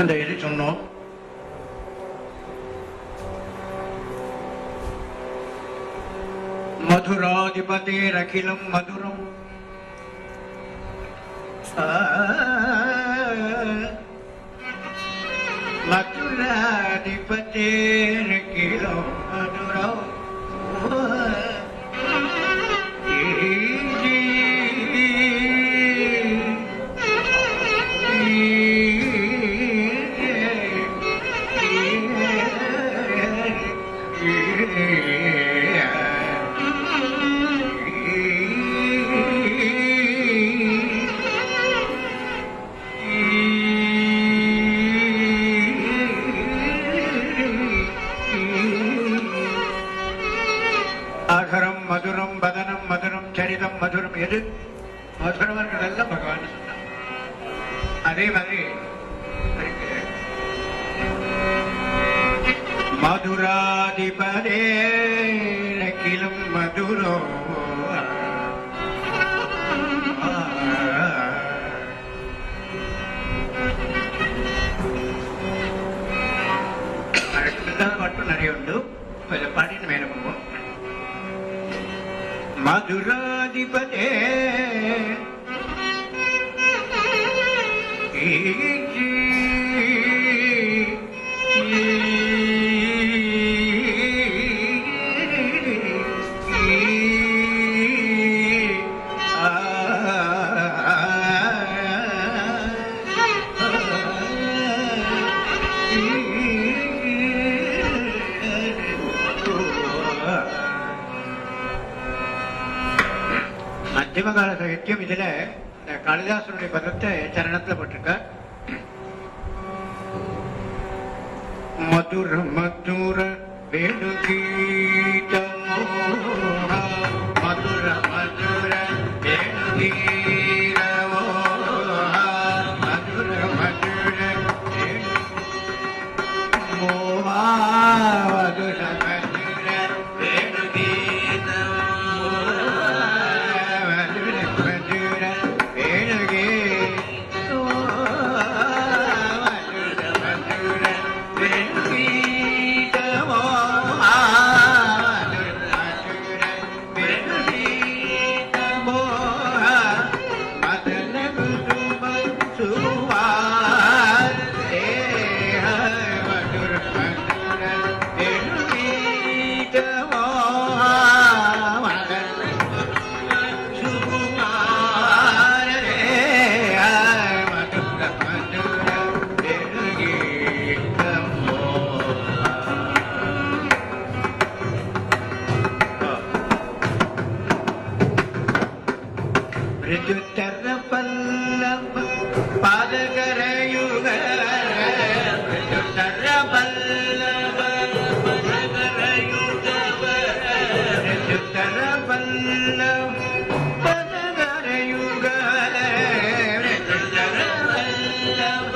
내일이 종로. మధురాధిపతిరఖిలం మధురం మధురాధిపతిర மதுரவர்கள் எல்லாம் பகவான் சொன்னார் அதே மாதிரி இருக்கு. மதுராதிபதே கிலும் மதுரோ அடுத்ததாக மட்டும் நிறைய உண்டு இதை பாடிட்டு மேலே போவோம் மதுராதிபதே மத்தியமகால சாகித்யம் இதுல இந்த காளிதாசனுடைய பதத்தை சரணத்துல போட்டிருக்க மதுர மதுர வேணுகீதமோ மதுர மதுர வேணுகீதமோ ಋತುತರ ಪಲ್ಲವ ಪಾದಕರಯುಗ ಋತುತರ ಪಲ್ಲವ ಪಾದಕರಯುಗವ ಋತುತರ ಪಲ್ಲವ ಪಾದಕರಯುಗ ಋತುತರ ಪಲ್ಲವ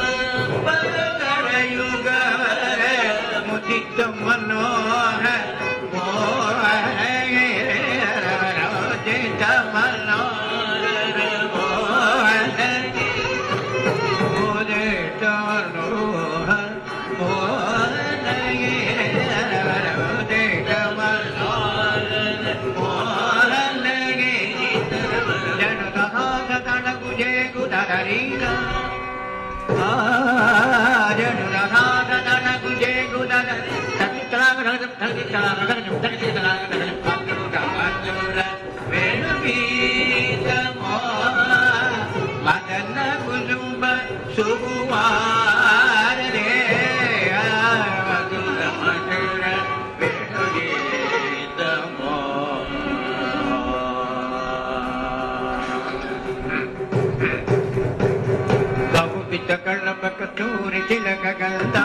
ಪಾದಕರಯುಗ ಮುದಿತ ಮನೋಹ कडरिङ्गा जनुरनादनगुजे गुदन सवित्रागरं सवित्रागरं सवित्रागरं ಕೊಟ್ಟೂರಿ ತಿಲಕ ಗಲ್ದಾ